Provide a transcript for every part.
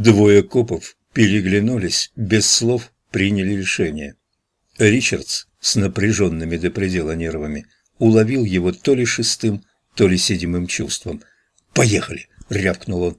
Двое копов переглянулись, без слов приняли решение. Ричардс с напряженными до предела нервами уловил его то ли шестым, то ли седьмым чувством. «Поехали!» — рявкнул он.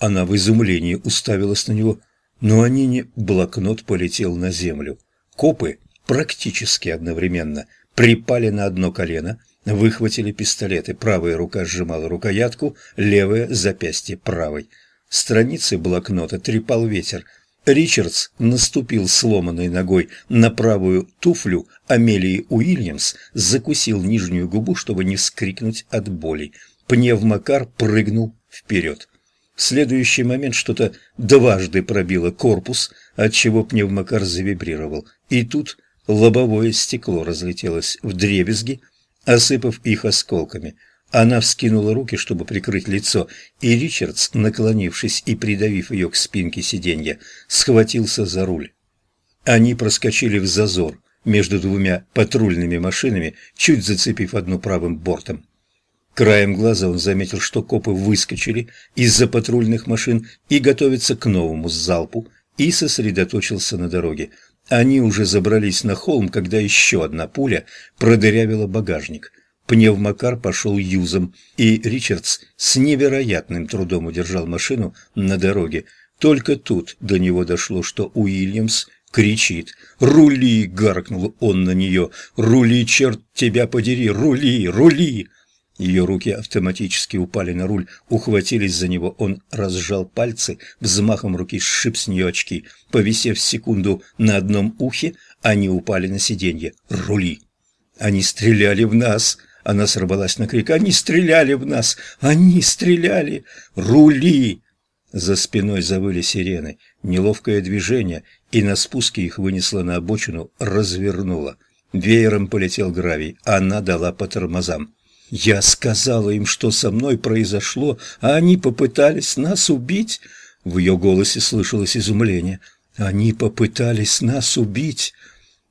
Она в изумлении уставилась на него, но они не... Блокнот полетел на землю. Копы практически одновременно припали на одно колено, выхватили пистолеты. Правая рука сжимала рукоятку, левая — запястье правой. Страницы блокнота трепал ветер. Ричардс наступил сломанной ногой на правую туфлю Амелии Уильямс, закусил нижнюю губу, чтобы не вскрикнуть от боли. Пневмокар прыгнул вперед. В следующий момент что-то дважды пробило корпус, отчего пневмокар завибрировал. И тут лобовое стекло разлетелось в дребезги, осыпав их осколками. Она вскинула руки, чтобы прикрыть лицо, и Ричардс, наклонившись и придавив ее к спинке сиденья, схватился за руль. Они проскочили в зазор между двумя патрульными машинами, чуть зацепив одну правым бортом. Краем глаза он заметил, что копы выскочили из-за патрульных машин и готовятся к новому залпу, и сосредоточился на дороге. Они уже забрались на холм, когда еще одна пуля продырявила багажник. Пневмокар пошел юзом, и Ричардс с невероятным трудом удержал машину на дороге. Только тут до него дошло, что Уильямс кричит. «Рули!» — гаркнул он на нее. «Рули, черт тебя подери! Рули! Рули!» Ее руки автоматически упали на руль, ухватились за него. Он разжал пальцы, взмахом руки сшиб с нее очки. Повисев секунду на одном ухе, они упали на сиденье. «Рули!» «Они стреляли в нас!» Она сорвалась на крик. «Они стреляли в нас! Они стреляли! Рули!» За спиной завыли сирены. Неловкое движение, и на спуске их вынесло на обочину, развернуло. Веером полетел гравий. Она дала по тормозам. Я сказала им, что со мной произошло, а они попытались нас убить. В ее голосе слышалось изумление. Они попытались нас убить.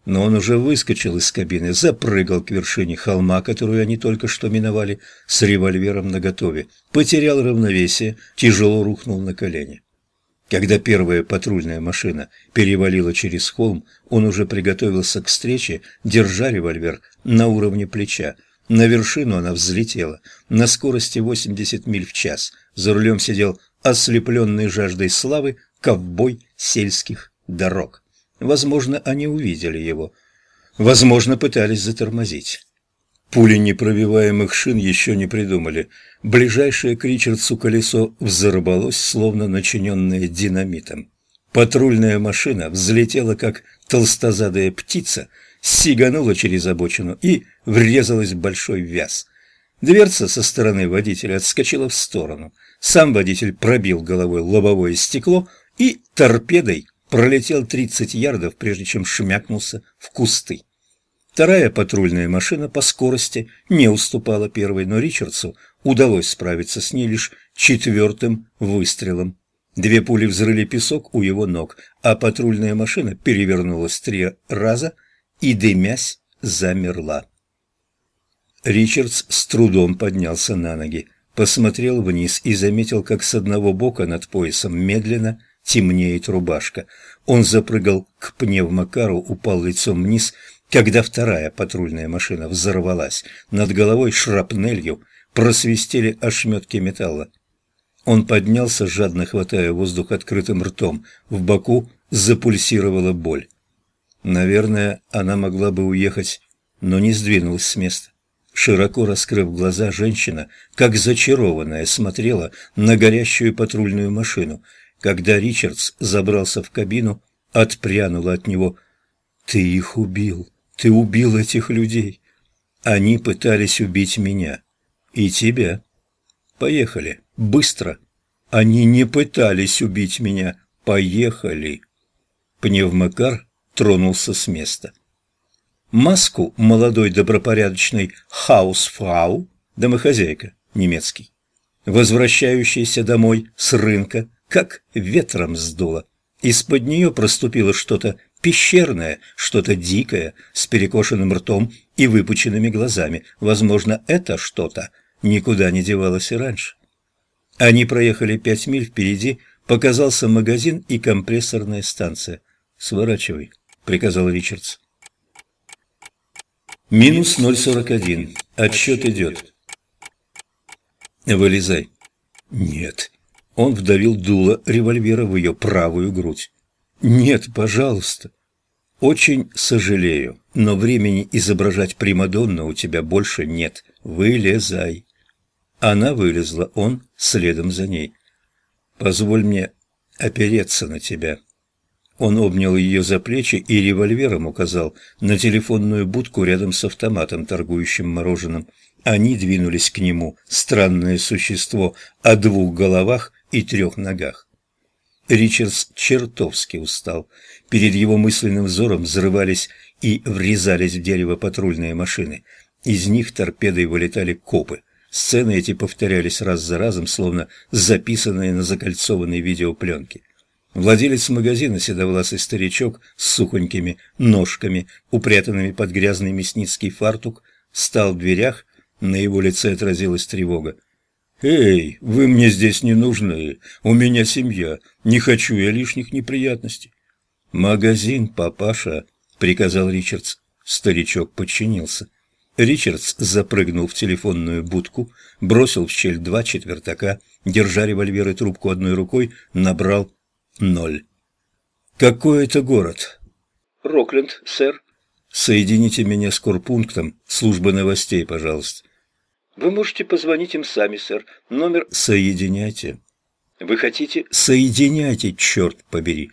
Но он уже выскочил из кабины, запрыгал к вершине холма, которую они только что миновали, с револьвером наготове, потерял равновесие, тяжело рухнул на колени. Когда первая патрульная машина перевалила через холм, он уже приготовился к встрече, держа револьвер на уровне плеча. На вершину она взлетела на скорости 80 миль в час. За рулем сидел ослепленный жаждой славы ковбой сельских дорог. Возможно, они увидели его. Возможно, пытались затормозить. Пули непробиваемых шин еще не придумали. Ближайшее к Ричардсу колесо взорвалось, словно начиненное динамитом. Патрульная машина взлетела, как толстозадая птица, сиганула через обочину и врезалась в большой вяз. Дверца со стороны водителя отскочила в сторону. Сам водитель пробил головой лобовое стекло и торпедой пролетел 30 ярдов, прежде чем шмякнулся в кусты. Вторая патрульная машина по скорости не уступала первой, но Ричардсу удалось справиться с ней лишь четвертым выстрелом. Две пули взрыли песок у его ног, а патрульная машина перевернулась три раза и, дымясь, замерла. Ричардс с трудом поднялся на ноги, посмотрел вниз и заметил, как с одного бока над поясом медленно темнеет рубашка. Он запрыгал к пневмокару, упал лицом вниз, когда вторая патрульная машина взорвалась. Над головой шрапнелью просвистели ошметки металла. Он поднялся, жадно хватая воздух открытым ртом. В боку запульсировала боль. Наверное, она могла бы уехать, но не сдвинулась с места. Широко раскрыв глаза, женщина, как зачарованная, смотрела на горящую патрульную машину – когда Ричардс забрался в кабину, отпрянула от него. «Ты их убил! Ты убил этих людей! Они пытались убить меня и тебя. Поехали, быстро! Они не пытались убить меня! Поехали!» Пневмокар тронулся с места. Маску молодой добропорядочной хаусфрау, домохозяйка, немецкий, возвращающаяся домой с рынка, как ветром сдуло. Из-под нее проступило что-то пещерное, что-то дикое, с перекошенным ртом и выпученными глазами. Возможно, это что-то никуда не девалось и раньше. Они проехали пять миль впереди, Показался магазин и компрессорная станция. «Сворачивай», — приказал Ричардс. Минус 0,41. Отсчет идет. Вылезай. Нет. Он вдавил дуло револьвера в ее правую грудь. Нет, пожалуйста. Очень сожалею, но времени изображать Примадонну у тебя больше нет. Вылезай. Она вылезла, он следом за ней. Позволь мне опереться на тебя. Он обнял ее за плечи и револьвером указал на телефонную будку рядом с автоматом, торгующим мороженым. Они двинулись к нему, странное существо, о двух головах и трех ногах. Ричардс чертовски устал. Перед его мысленным взором взрывались и врезались в дерево патрульные машины. Из них торпедой вылетали копы. Сцены эти повторялись раз за разом, словно записанные на закольцованной видеопленке. Владелец магазина, седовласый старичок с сухонькими ножками, упрятанными под грязный мясницкий фартук, стал в дверях, на его лице отразилась тревога. «Эй, вы мне здесь не нужны, у меня семья, не хочу я лишних неприятностей». «Магазин, папаша», — приказал Ричардс. Старичок подчинился. Ричардс запрыгнул в телефонную будку, бросил в щель два четвертака, держа револьвер и трубку одной рукой, набрал ноль. «Какой это город?» «Рокленд, сэр». «Соедините меня с корпунктом службы новостей, пожалуйста». «Вы можете позвонить им сами, сэр. Номер...» «Соединяйте». «Вы хотите...» «Соединяйте, черт побери».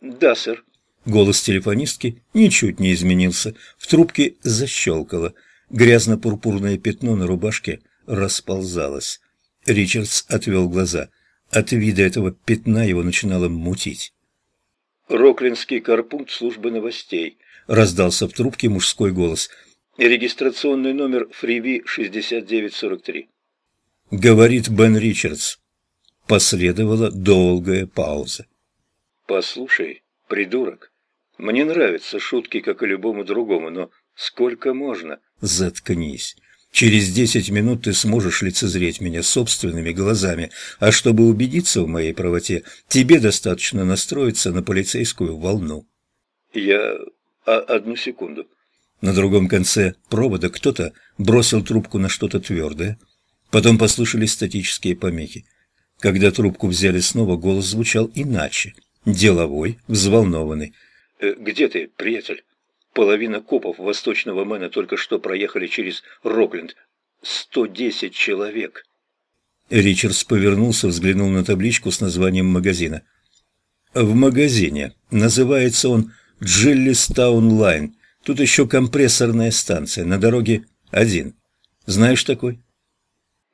«Да, сэр». Голос телефонистки ничуть не изменился. В трубке защелкало. Грязно-пурпурное пятно на рубашке расползалось. Ричардс отвел глаза. От вида этого пятна его начинало мутить. «Роклинский корпункт службы новостей», — раздался в трубке мужской голос. «Регистрационный номер Фриви 6943». Говорит Бен Ричардс. Последовала долгая пауза. «Послушай, придурок, мне нравятся шутки, как и любому другому, но сколько можно?» Заткнись. Через десять минут ты сможешь лицезреть меня собственными глазами, а чтобы убедиться в моей правоте, тебе достаточно настроиться на полицейскую волну. Я... А, одну секунду. На другом конце провода кто-то бросил трубку на что-то твердое. Потом послышались статические помехи. Когда трубку взяли снова, голос звучал иначе. Деловой, взволнованный. «Э, «Где ты, приятель?» Половина копов Восточного Мэна только что проехали через Рокленд. Сто десять человек. Ричардс повернулся, взглянул на табличку с названием магазина. В магазине. Называется он Джиллистаун Лайн. Тут еще компрессорная станция. На дороге один. Знаешь такой?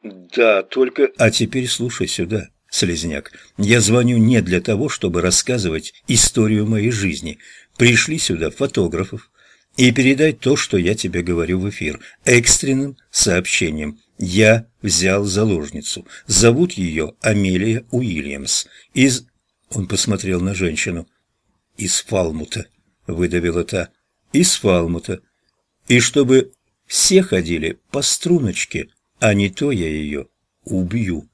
Да, только... А теперь слушай сюда, слезняк. Я звоню не для того, чтобы рассказывать историю моей жизни. Пришли сюда фотографов и передай то, что я тебе говорю в эфир, экстренным сообщением. Я взял заложницу. Зовут ее Амелия Уильямс. Из... Он посмотрел на женщину. Из Фалмута, выдавила та. Из Фалмута. И чтобы все ходили по струночке, а не то я ее убью.